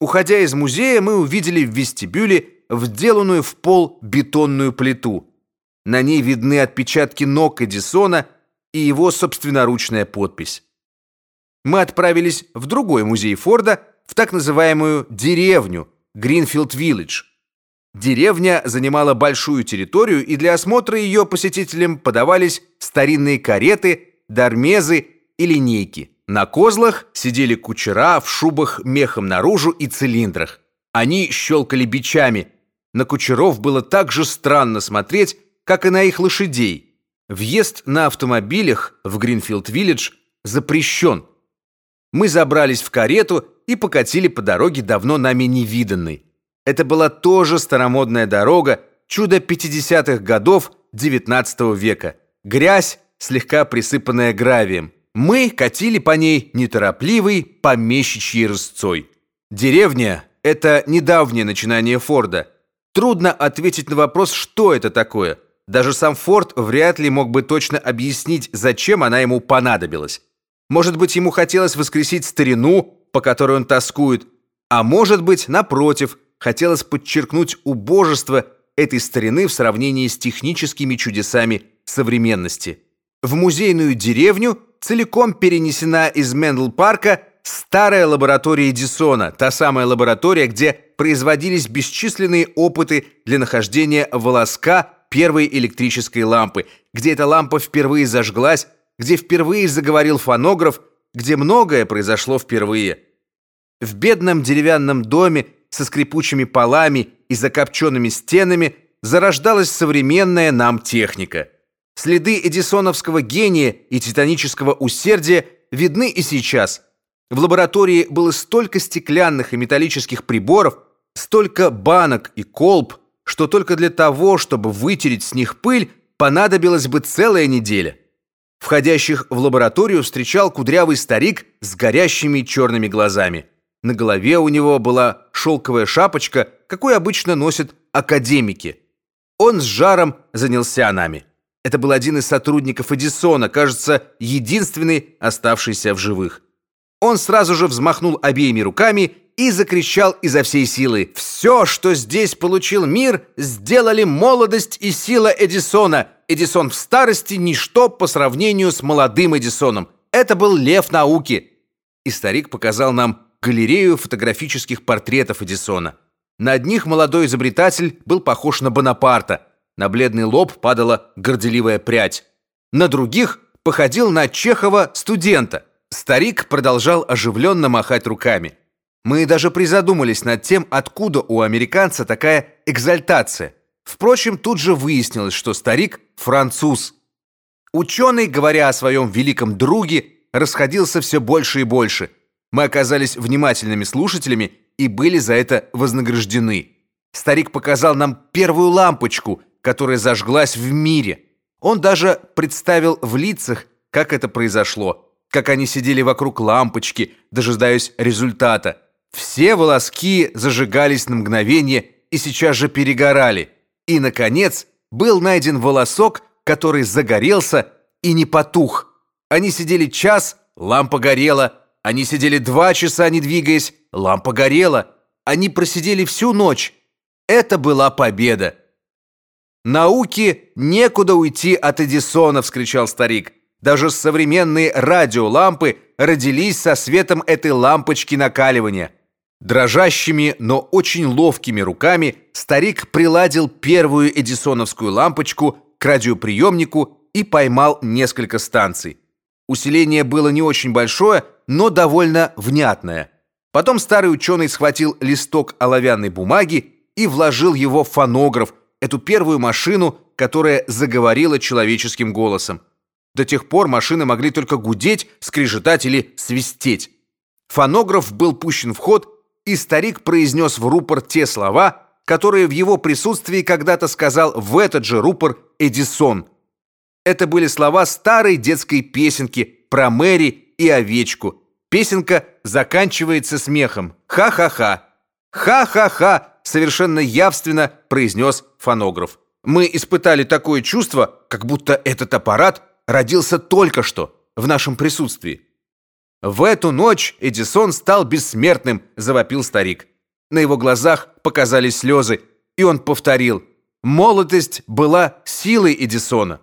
Уходя из музея, мы увидели в вестибюле вделанную в пол бетонную плиту. На ней видны отпечатки ног Эдисона и его собственноручная подпись. Мы отправились в другой музей Форда, в так называемую деревню Гринфилд-Виллидж. Деревня занимала большую территорию, и для осмотра ее посетителям подавались старинные кареты, дармезы и линейки. На козлах сидели кучера в шубах мехом наружу и цилиндрах. Они щелкали бичами. На кучеров было так же странно смотреть, как и на их лошадей. Въезд на автомобилях в Гринфилд-Виллидж запрещен. Мы забрались в карету и покатили по дороге давно нами невиданной. Это была тоже старомодная дорога, чудо 50-х годов XIX века. Грязь, слегка присыпанная гравием. Мы катили по ней неторопливой помещичьей рысцой. Деревня — это недавнее начинание Форда. Трудно ответить на вопрос, что это такое. Даже сам Форд вряд ли мог бы точно объяснить, зачем она ему понадобилась. Может быть, ему хотелось воскресить старину, по которой он тоскует, а может быть, напротив, хотелось подчеркнуть убожество этой старины в сравнении с техническими чудесами современности. В музейную деревню целиком перенесена из Мендел-парка старая лаборатория Эдисона, та самая лаборатория, где производились бесчисленные опыты для нахождения волоска первой электрической лампы, где эта лампа впервые зажглась, где впервые заговорил фонограф, где многое произошло впервые. В бедном деревянном доме со скрипучими полами и закопченными стенами зарождалась современная нам техника – Следы эдисоновского гения и титанического усердия видны и сейчас. В лаборатории было столько стеклянных и металлических приборов, столько банок и колб, что только для того, чтобы вытереть с них пыль, понадобилась бы целая неделя. Входящих в лабораторию встречал кудрявый старик с горящими черными глазами. На голове у него была шелковая шапочка, какую обычно носят академики. Он с жаром занялся нами. Это был один из сотрудников Эдисона, кажется, единственный оставшийся в живых. Он сразу же взмахнул обеими руками и закричал изо всей силы: «Все, что здесь получил мир, сделали молодость и сила Эдисона. Эдисон в старости ничто по сравнению с молодым Эдисоном. Это был лев науки". И старик показал нам галерею фотографических портретов Эдисона. На одних молодой изобретатель был похож на Бонапарта, на бледный лоб падала горделивая прядь. На других походил на Чехова студента. Старик продолжал оживленно махать руками. Мы даже призадумались над тем, откуда у американца такая экзальтация. Впрочем, тут же выяснилось, что старик француз. Ученый, говоря о своем великом друге, расходился все больше и больше. Мы оказались внимательными слушателями и были за это вознаграждены. Старик показал нам первую лампочку, которая зажглась в мире. Он даже представил в лицах, как это произошло, как они сидели вокруг лампочки, дожидаясь результата. Все волоски зажигались на мгновение и сейчас же перегорали. И наконец был найден волосок, который загорелся и не потух. Они сидели час, лампа горела. Они сидели два часа, не двигаясь, лампа горела. Они просидели всю ночь. Это была победа. Науке некуда уйти от Эдисона, вскричал старик. Даже современные радиолампы родились со светом этой лампочки накаливания. Дрожащими, но очень ловкими руками старик приладил первую эдисоновскую лампочку к радиоприемнику и поймал несколько станций. Усиление было не очень большое, но довольно внятное. Потом старый ученый схватил листок оловянной бумаги и вложил его в фонограф, эту первую машину, которая заговорила человеческим голосом. До тех пор машины могли только гудеть, скрежетать или свистеть. Фонограф был пущен в ход, и старик произнес в рупор те слова, которые в его присутствии когда-то сказал в этот же рупор Эдисон. Это были слова старой детской песенки про Мэри и овечку. Песенка заканчивается смехом. Ха-ха-ха. Ха-ха-ха совершенно явственно произнес фонограф. Мы испытали такое чувство, как будто этот аппарат родился только что в нашем присутствии. В эту ночь Эдисон стал бессмертным, завопил старик. На его глазах показались слезы, и он повторил: "Молодость была силой Эдисона".